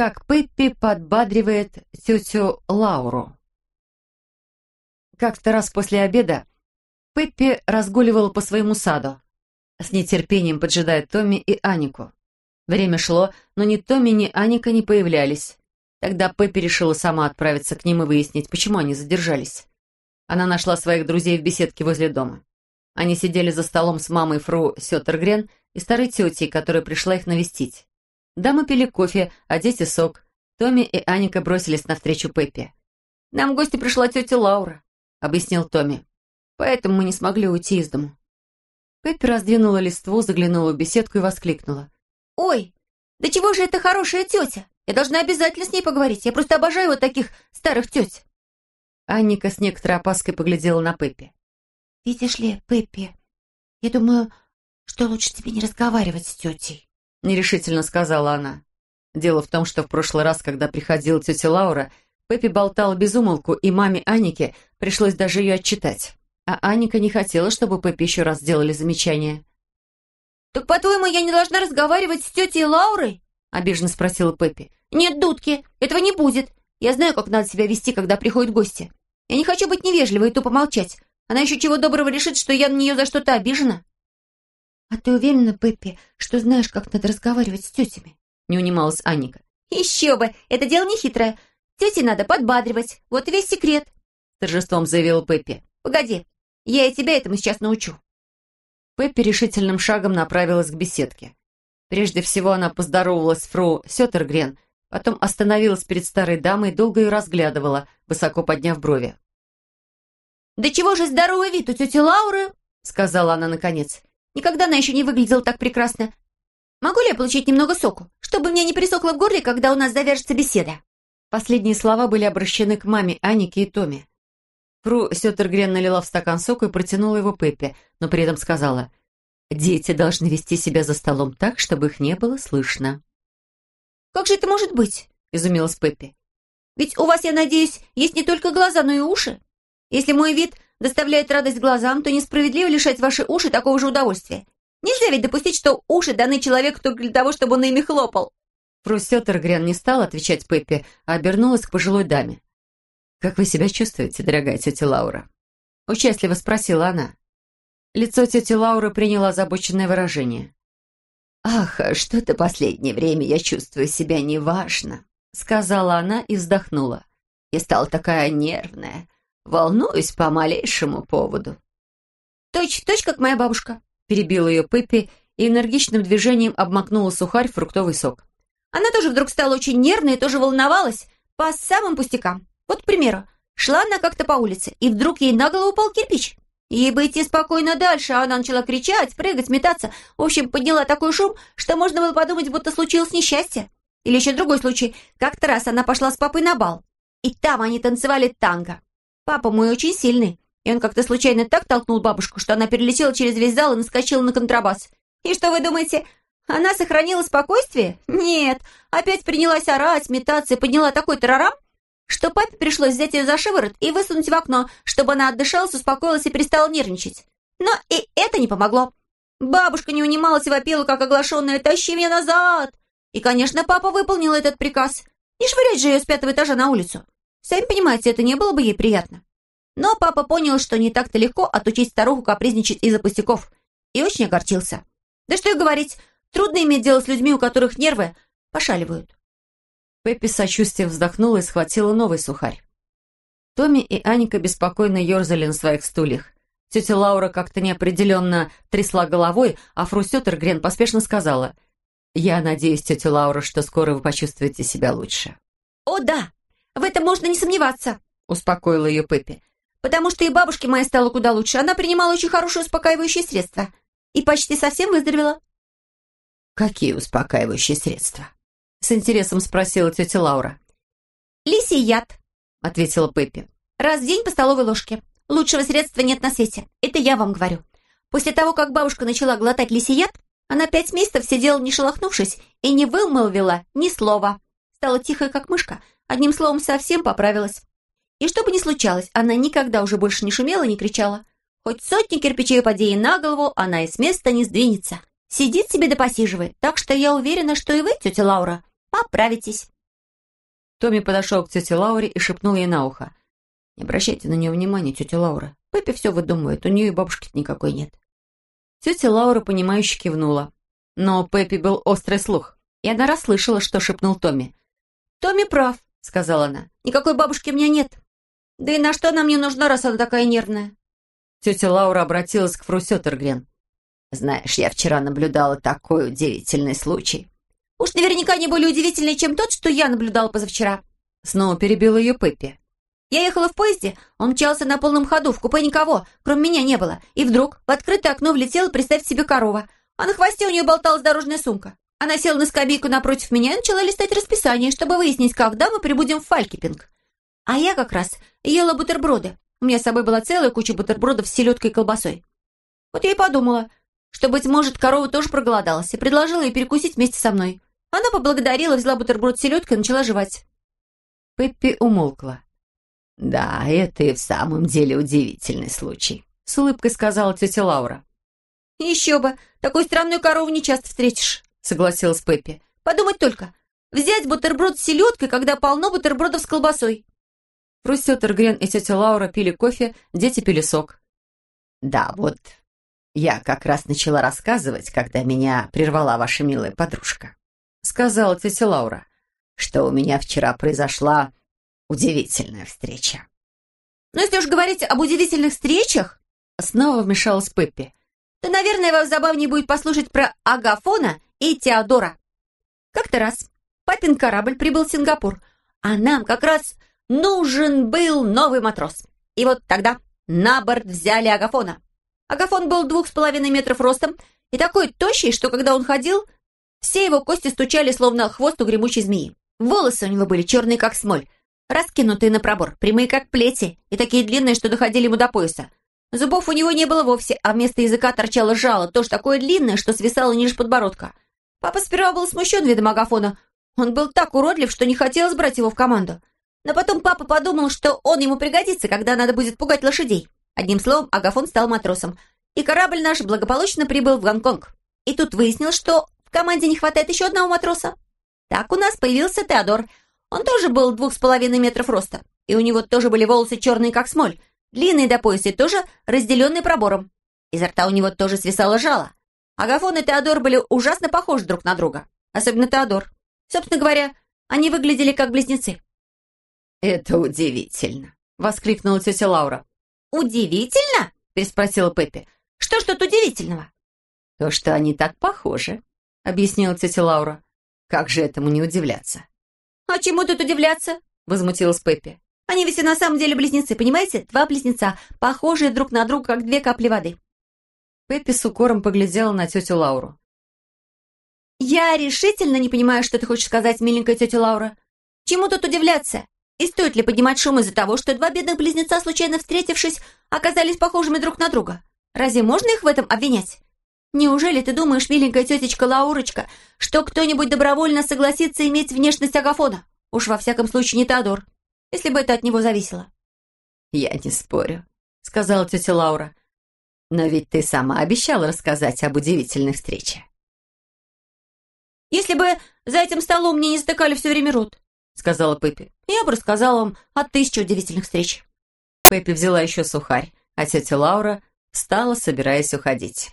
как Пеппи подбадривает тетю Лауру. Как-то раз после обеда Пеппи разгуливала по своему саду, с нетерпением поджидая Томми и Анику. Время шло, но ни Томми, ни Аника не появлялись. Тогда Пеппи решила сама отправиться к ним и выяснить, почему они задержались. Она нашла своих друзей в беседке возле дома. Они сидели за столом с мамой фру Сеттергрен и старой тетей, которая пришла их навестить. Дамы пили кофе, а дети сок. Томми и Аника бросились навстречу Пеппи. «Нам в гости пришла тетя Лаура», — объяснил Томми. «Поэтому мы не смогли уйти из дому». Пеппи раздвинула листву, заглянула в беседку и воскликнула. «Ой, да чего же это хорошая тетя? Я должна обязательно с ней поговорить. Я просто обожаю вот таких старых теть». Анника с некоторой опаской поглядела на Пеппи. «Видишь ли, Пеппи, я думаю, что лучше тебе не разговаривать с тетей», — нерешительно сказала она. Дело в том, что в прошлый раз, когда приходила тетя Лаура, Пеппи болтала без умолку, и маме Анике пришлось даже ее отчитать. А Аника не хотела, чтобы Пеппи еще раз сделали замечание. «Так, по-твоему, я не должна разговаривать с тетей Лаурой?» — обиженно спросила Пеппи. «Нет, дудки, этого не будет. Я знаю, как надо себя вести, когда приходят гости. Я не хочу быть невежливой и тупо молчать. Она еще чего доброго решит, что я на нее за что-то обижена». «А ты уверена, Пеппи, что знаешь, как надо разговаривать с тетями?» — не унималась Анника. «Еще бы! Это дело не хитрое. Тете надо подбадривать. Вот и весь секрет», — торжеством заявила Пеппи. «Погоди, я и тебя этому сейчас научу». Пеппи решительным шагом направилась к беседке. Прежде всего она поздоровалась с фру Сеттергрен, потом остановилась перед старой дамой и долго ее разглядывала, высоко подняв брови. «Да чего же здоровый вид у тети Лауры?» — сказала она наконец. «Никогда она еще не выглядела так прекрасно. Могу ли я получить немного соку, чтобы мне не присохло в горле, когда у нас завяжется беседа?» Последние слова были обращены к маме Анике и Томе. Фру Сеттергрен налила в стакан соку и протянула его Пеппе, но при этом сказала, «Дети должны вести себя за столом так, чтобы их не было слышно». «Как же это может быть?» — изумилась Пеппи. «Ведь у вас, я надеюсь, есть не только глаза, но и уши. Если мой вид доставляет радость глазам, то несправедливо лишать ваши уши такого же удовольствия. Нельзя ведь допустить, что уши даны человеку только для того, чтобы он ими хлопал». Фру Сеттергрен не стала отвечать Пеппи, а обернулась к пожилой даме. «Как вы себя чувствуете, дорогая тетя Лаура?» Участливо спросила она. Лицо тети Лауры приняло озабоченное выражение. «Ах, что-то последнее время я чувствую себя неважно», сказала она и вздохнула. «Я стала такая нервная, волнуюсь по малейшему поводу». «Точь, точь, как моя бабушка», перебила ее Пеппи и энергичным движением обмакнула сухарь в фруктовый сок. «Она тоже вдруг стала очень нервной и тоже волновалась по самым пустякам. Вот, к примеру, шла она как-то по улице, и вдруг ей на голову упал кирпич. Ей бы идти спокойно дальше, а она начала кричать, прыгать, метаться. В общем, подняла такой шум, что можно было подумать, будто случилось несчастье. Или еще другой случай. Как-то раз она пошла с папой на бал. И там они танцевали танго. Папа мой очень сильный. И он как-то случайно так толкнул бабушку, что она перелетела через весь зал и наскочила на контрабас. И что вы думаете, она сохранила спокойствие? Нет, опять принялась орать, метаться и подняла такой тарарам, что папе пришлось взять ее за шиворот и высунуть в окно, чтобы она отдышалась, успокоилась и перестала нервничать. Но и это не помогло. Бабушка не унималась и вопила, как оглашенная «Тащи меня назад!» И, конечно, папа выполнил этот приказ. Не швырять же ее с пятого этажа на улицу. Сами понимаете, это не было бы ей приятно. Но папа понял, что не так-то легко отучить старуху капризничать из-за пустяков. И очень огорчился. Да что и говорить, трудно иметь дело с людьми, у которых нервы пошаливают. Пеппи сочувствием вздохнула и схватила новый сухарь. Томми и Аника беспокойно ерзали на своих стульях. Тетя Лаура как-то неопределенно трясла головой, а Фру Сеттергрен поспешно сказала, «Я надеюсь, тетя Лаура, что скоро вы почувствуете себя лучше». «О, да! В этом можно не сомневаться», — успокоила ее Пеппи. «Потому что и бабушке моей стало куда лучше. Она принимала очень хорошие успокаивающие средства. И почти совсем выздоровела». «Какие успокаивающие средства?» С интересом спросила тетя Лаура. «Лисий яд», — ответила Пеппи. «Раз в день по столовой ложке. Лучшего средства нет на свете. Это я вам говорю. После того, как бабушка начала глотать лисий яд, она пять месяцев сидела не шелохнувшись и не вымолвила ни слова. Стала тихая, как мышка. Одним словом, совсем поправилась. И что бы ни случалось, она никогда уже больше не шумела и не кричала. Хоть сотни кирпичей ей на голову, она и с места не сдвинется. Сидит себе да посиживает. Так что я уверена, что и вы, тетя Лаура, Поправитесь. Томми подошел к тете Лауре и шепнул ей на ухо. «Не обращайте на нее внимания, тетя Лаура. Пеппи все выдумывает, у нее и бабушки никакой нет». Тетя Лаура, понимающе кивнула. Но Пеппи был острый слух, и она расслышала, что шепнул Томми. «Томми прав», — сказала она. «Никакой бабушки у меня нет. Да и на что она мне нужна, раз она такая нервная?» Тетя Лаура обратилась к Фру Сеттергрен. «Знаешь, я вчера наблюдала такой удивительный случай». «Уж наверняка не более удивительный, чем тот, что я наблюдала позавчера». Снова перебила ее Пеппи. Я ехала в поезде, он мчался на полном ходу, в купе никого, кроме меня не было. И вдруг в открытое окно влетела, представь себе, корова. А на хвосте у нее болталась дорожная сумка. Она села на скамейку напротив меня и начала листать расписание, чтобы выяснить, когда мы прибудем в Фалькипинг. А я как раз ела бутерброды. У меня с собой была целая куча бутербродов с селедкой и колбасой. Вот я и подумала, что, быть может, корова тоже проголодалась, и предложила ей перекусить вместе со мной. Она поблагодарила, взяла бутерброд с селедкой и начала жевать. Пеппи умолкла. «Да, это и в самом деле удивительный случай», — с улыбкой сказала тетя Лаура. «Еще бы! Такую странную корову не часто встретишь», — согласилась Пеппи. «Подумать только. Взять бутерброд с селедкой, когда полно бутербродов с колбасой». Фрустетер Грен и тетя Лаура пили кофе, дети пили сок. «Да, вот я как раз начала рассказывать, когда меня прервала ваша милая подружка», — сказала тетя Лаура, «что у меня вчера произошла Удивительная встреча. Но если уж говорить об удивительных встречах, снова вмешалась Пеппи, то, наверное, вам забавнее будет послушать про Агафона и Теодора. Как-то раз папин корабль прибыл в Сингапур, а нам как раз нужен был новый матрос. И вот тогда на борт взяли Агафона. Агафон был двух с половиной метров ростом и такой тощий, что когда он ходил, все его кости стучали, словно хвост у гремучей змеи. Волосы у него были черные, как смоль, раскинутые на пробор, прямые как плети и такие длинные, что доходили ему до пояса. Зубов у него не было вовсе, а вместо языка торчало жало, тоже такое длинное, что свисало ниже подбородка. Папа сперва был смущен видом Агафона. Он был так уродлив, что не хотелось брать его в команду. Но потом папа подумал, что он ему пригодится, когда надо будет пугать лошадей. Одним словом, Агафон стал матросом. И корабль наш благополучно прибыл в Гонконг. И тут выяснилось, что в команде не хватает еще одного матроса. Так у нас появился Теодор — он тоже был двух с половиной метров роста, и у него тоже были волосы черные, как смоль, длинные до пояса и тоже разделенные пробором. Изо рта у него тоже свисало жало. Агафон и Теодор были ужасно похожи друг на друга. Особенно Теодор. Собственно говоря, они выглядели как близнецы. «Это удивительно!» — воскликнула тетя Лаура. «Удивительно?» — переспросила Пеппи. «Что ж тут удивительного?» «То, что они так похожи», — объяснила тетя Лаура. «Как же этому не удивляться?» «А чему тут удивляться?» — возмутилась Пеппи. «Они ведь и на самом деле близнецы, понимаете? Два близнеца, похожие друг на друга, как две капли воды». Пеппи с укором поглядела на тетю Лауру. «Я решительно не понимаю, что ты хочешь сказать, миленькая тетя Лаура. Чему тут удивляться? И стоит ли поднимать шум из-за того, что два бедных близнеца, случайно встретившись, оказались похожими друг на друга? Разве можно их в этом обвинять? Неужели ты думаешь, миленькая тетечка Лаурочка, что кто-нибудь добровольно согласится иметь внешность Агафона? Уж во всяком случае не Теодор, если бы это от него зависело. «Я не спорю», — сказала тетя Лаура. «Но ведь ты сама обещала рассказать об удивительной встрече». «Если бы за этим столом мне не стыкали все время рот», — сказала Пеппи, «я бы рассказала вам о тысяче удивительных встреч». Пеппи взяла еще сухарь, а тетя Лаура встала, собираясь уходить.